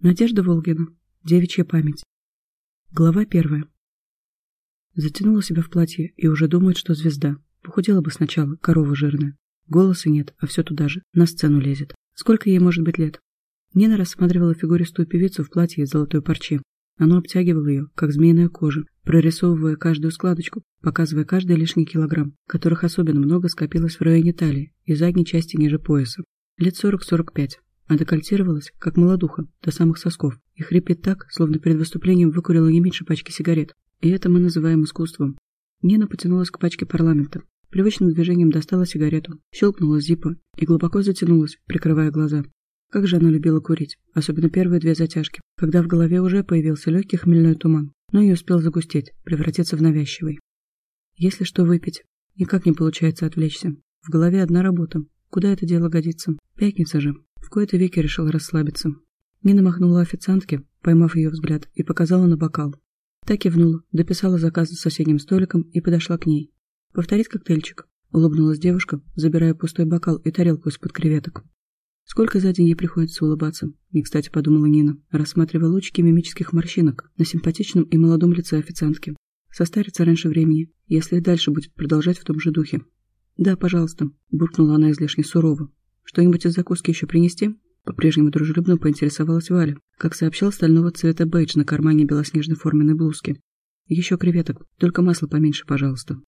Надежда Волгина. Девичья память. Глава первая. Затянула себя в платье и уже думает, что звезда. Похудела бы сначала, корова жирная. Голоса нет, а все туда же, на сцену лезет. Сколько ей может быть лет? Нина рассматривала фигуристую певицу в платье из золотой парчи. Оно обтягивало ее, как змеиная кожа, прорисовывая каждую складочку, показывая каждый лишний килограмм, которых особенно много скопилось в районе талии и задней части ниже пояса. Лет сорок-сорок пять. А декольтировалась, как молодуха, до самых сосков, и хрипит так, словно перед выступлением выкурила не меньше пачки сигарет. И это мы называем искусством. Нина потянулась к пачке парламента. Привычным движением достала сигарету, щелкнула зипа и глубоко затянулась, прикрывая глаза. Как же она любила курить, особенно первые две затяжки, когда в голове уже появился легкий хмельной туман, но и успел загустеть, превратиться в навязчивый. Если что выпить, никак не получается отвлечься. В голове одна работа. Куда это дело годится? Пятница же. В кои-то веки решил расслабиться. Нина махнула официантке, поймав ее взгляд, и показала на бокал. Так кивнула, дописала заказ за соседним столиком и подошла к ней. «Повторить коктейльчик?» — улыбнулась девушка, забирая пустой бокал и тарелку из-под креветок. Сколько за день ей приходится улыбаться, не кстати подумала Нина, рассматривая лучики мимических морщинок на симпатичном и молодом лице официантки. Состарится раньше времени, если и дальше будет продолжать в том же духе. «Да, пожалуйста», — буркнула она излишне сурово, «Что-нибудь из закуски еще принести?» По-прежнему дружелюбно поинтересовалась Валя, как сообщал стального цвета бейдж на кармане белоснежной форменной блузки. «Еще креветок, только масла поменьше, пожалуйста».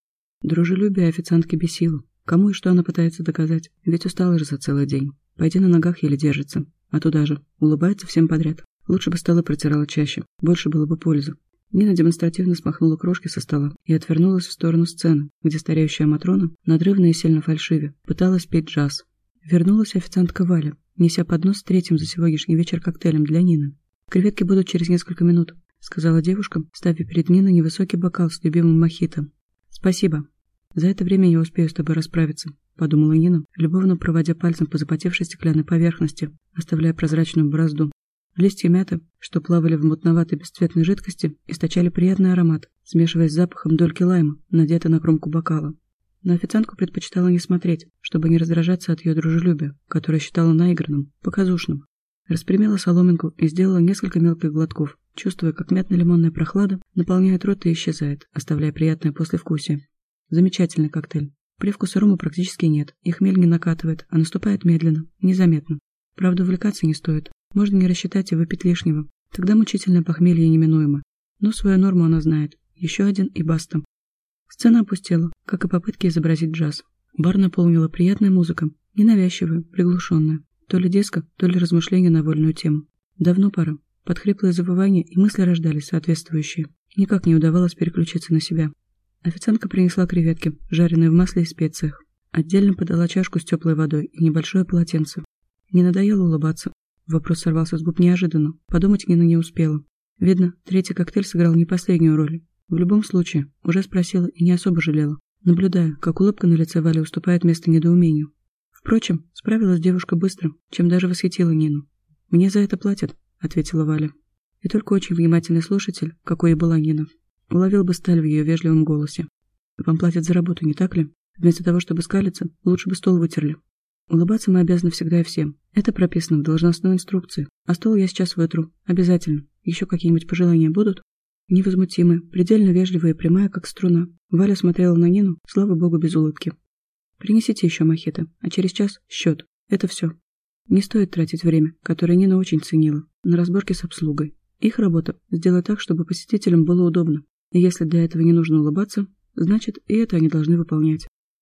Дружелюбие официантки бесило. Кому и что она пытается доказать? Ведь устала же за целый день. Пойди на ногах еле держится. А туда же. Улыбается всем подряд. Лучше бы столы протирала чаще. Больше было бы пользы. Нина демонстративно смахнула крошки со стола и отвернулась в сторону сцены, где стареющая Матрона, надрывно и сильно фальшиве, пыталась петь джаз, Вернулась официантка Валя, неся поднос с третьим за сегодняшний вечер коктейлем для Нины. «Креветки будут через несколько минут», — сказала девушка, ставя перед Ниной невысокий бокал с любимым мохито. «Спасибо. За это время я успею с тобой расправиться», — подумала Нина, любовно проводя пальцем по запотевшей стеклянной поверхности, оставляя прозрачную борозду. Листья мяты, что плавали в мутноватой бесцветной жидкости, источали приятный аромат, смешиваясь с запахом дольки лайма, надетой на кромку бокала. Но официантку предпочитала не смотреть, чтобы не раздражаться от ее дружелюбия, которое считала наигранным, показушным. Распрямила соломинку и сделала несколько мелких глотков, чувствуя, как мятно-лимонная прохлада наполняет рот и исчезает, оставляя приятное послевкусие. Замечательный коктейль. Привкуса рома практически нет, и хмель не накатывает, а наступает медленно, незаметно. Правда, увлекаться не стоит. Можно не рассчитать и выпить лишнего. Тогда мучительное похмелье неминуемо. Но свою норму она знает. Еще один и баста. Сцена опустела, как и попытки изобразить джаз. Бар наполнила приятная музыка, ненавязчивая, приглушенная. То ли деска, то ли размышления на вольную тему. Давно пора. Под хриплое и мысли рождались соответствующие. Никак не удавалось переключиться на себя. Официантка принесла креветки, жареные в масле и специях. Отдельно подала чашку с теплой водой и небольшое полотенце. Не надоело улыбаться. Вопрос сорвался с губ неожиданно. Подумать Нина не успела. Видно, третий коктейль сыграл не последнюю роль. В любом случае, уже спросила и не особо жалела, наблюдая, как улыбка на лице Вали уступает место недоумению. Впрочем, справилась девушка быстро, чем даже восхитила Нину. «Мне за это платят», — ответила Валя. И только очень внимательный слушатель, какой и была Нина, уловил бы сталь в ее вежливом голосе. «Вам платят за работу, не так ли? Вместо того, чтобы скалиться, лучше бы стол вытерли. Улыбаться мы обязаны всегда и всем. Это прописано в должностной инструкции. А стол я сейчас вытру. Обязательно. Еще какие-нибудь пожелания будут?» Невозмутимая, предельно вежливая и прямая, как струна. Валя смотрела на Нину, слава богу, без улыбки. «Принесите еще мохито, а через час счет. Это все. Не стоит тратить время, которое Нина очень ценила, на разборки с обслугой. Их работа – сделать так, чтобы посетителям было удобно. И если для этого не нужно улыбаться, значит, и это они должны выполнять.